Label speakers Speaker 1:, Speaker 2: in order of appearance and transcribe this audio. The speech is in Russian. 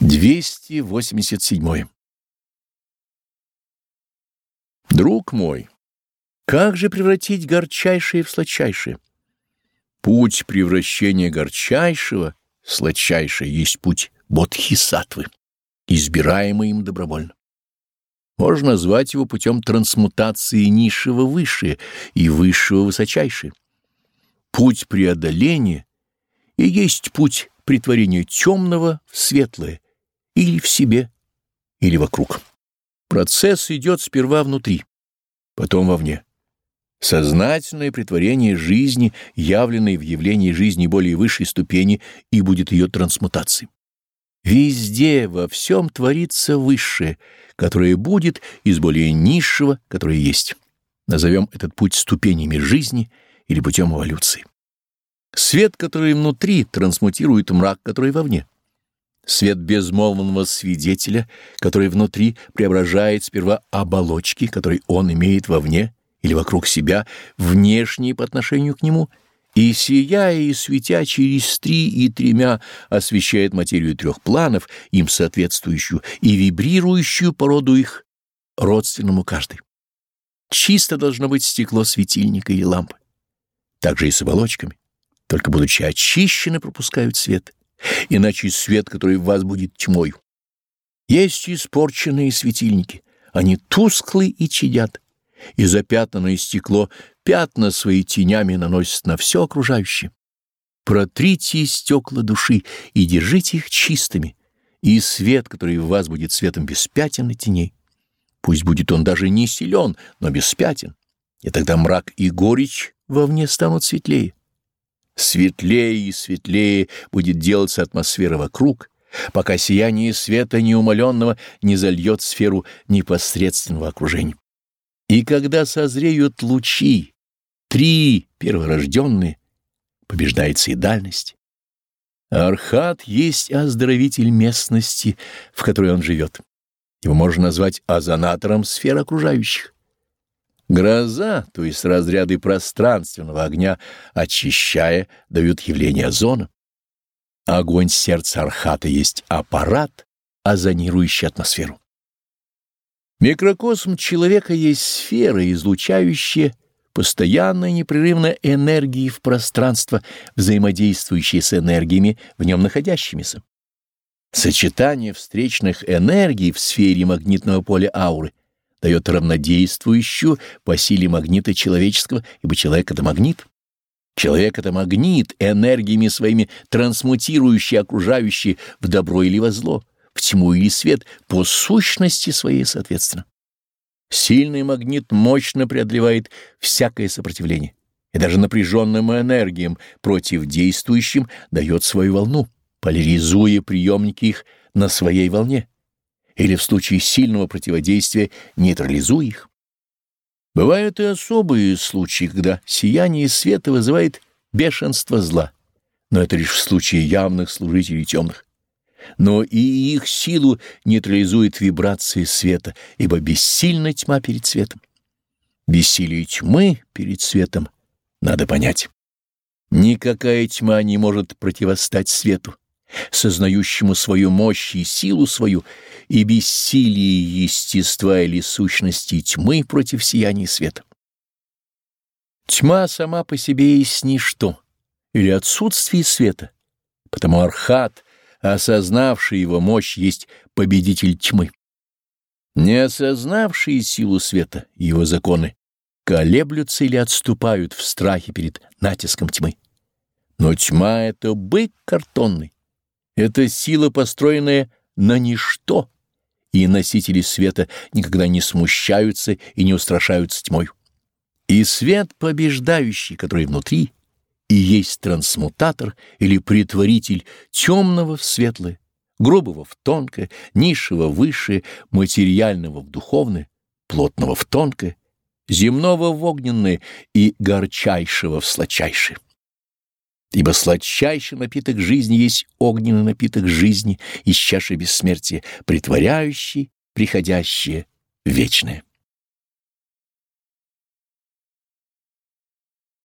Speaker 1: 287. Друг мой, как же превратить горчайшее в сладчайшее? Путь превращения горчайшего в сладчайшее есть путь бодхисаттвы, избираемый им добровольно. Можно назвать его путем трансмутации низшего высшее и высшего высочайшее. Путь преодоления и есть путь притворения темного в светлое, или в себе, или вокруг. Процесс идет сперва внутри, потом вовне. Сознательное притворение жизни, явленной в явлении жизни более высшей ступени, и будет ее трансмутацией. Везде, во всем творится высшее, которое будет из более низшего, которое есть. Назовем этот путь ступенями жизни или путем эволюции. Свет, который внутри, трансмутирует мрак, который вовне свет безмолвного свидетеля, который внутри преображает сперва оболочки, которые он имеет вовне или вокруг себя, внешние по отношению к нему, и, сияя и светя через три и тремя, освещает материю трех планов, им соответствующую, и вибрирующую породу их, родственному каждой. Чисто должно быть стекло светильника или лампы. Так же и с оболочками, только будучи очищены, пропускают свет — иначе свет, который в вас будет тьмой. Есть испорченные светильники, они тусклы и чадят, и запятнанное стекло пятна свои тенями наносит на все окружающее. Протрите стекла души и держите их чистыми, и свет, который в вас будет светом без пятен и теней. Пусть будет он даже не силен, но без пятен, и тогда мрак и горечь вовне станут светлее. Светлее и светлее будет делаться атмосфера вокруг, пока сияние света неумоленного не зальет сферу непосредственного окружения. И когда созреют лучи, три перворожденные, побеждается и дальность. Архат есть оздоровитель местности, в которой он живет. Его можно назвать озонатором сфер окружающих. Гроза, то есть разряды пространственного огня, очищая, дают явление озона. Огонь сердца Архата есть аппарат, озонирующий атмосферу. Микрокосм человека есть сфера, излучающая постоянно и непрерывно энергии в пространство, взаимодействующие с энергиями, в нем находящимися. Сочетание встречных энергий в сфере магнитного поля ауры дает равнодействующую по силе магнита человеческого, ибо человек — это магнит. Человек — это магнит, энергиями своими трансмутирующий окружающий в добро или во зло, в тьму или свет, по сущности своей соответственно. Сильный магнит мощно преодолевает всякое сопротивление и даже напряженным энергиям против действующим дает свою волну, поляризуя приемники их на своей волне или в случае сильного противодействия нейтрализуя их. Бывают и особые случаи, когда сияние света вызывает бешенство зла, но это лишь в случае явных служителей темных. Но и их силу нейтрализует вибрации света, ибо бессильна тьма перед светом. Бессилие тьмы перед светом надо понять. Никакая тьма не может противостать свету, сознающему свою мощь и силу свою, и бессилие естества или сущности тьмы против сияния света. Тьма сама по себе есть ничто, или отсутствие света, потому архат, осознавший его мощь, есть победитель тьмы. Не осознавшие силу света его законы колеблются или отступают в страхе перед натиском тьмы. Но тьма — это бык картонный, это сила, построенная на ничто, и носители света никогда не смущаются и не устрашаются тьмой. И свет побеждающий, который внутри, и есть трансмутатор или притворитель темного в светлое, грубого в тонкое, низшего в высшее, материального в духовное, плотного в тонкое, земного в огненное и горчайшего в сладчайшее. Ибо сладчайший напиток жизни есть огненный напиток жизни из чаши бессмертия, притворяющий приходящее вечное.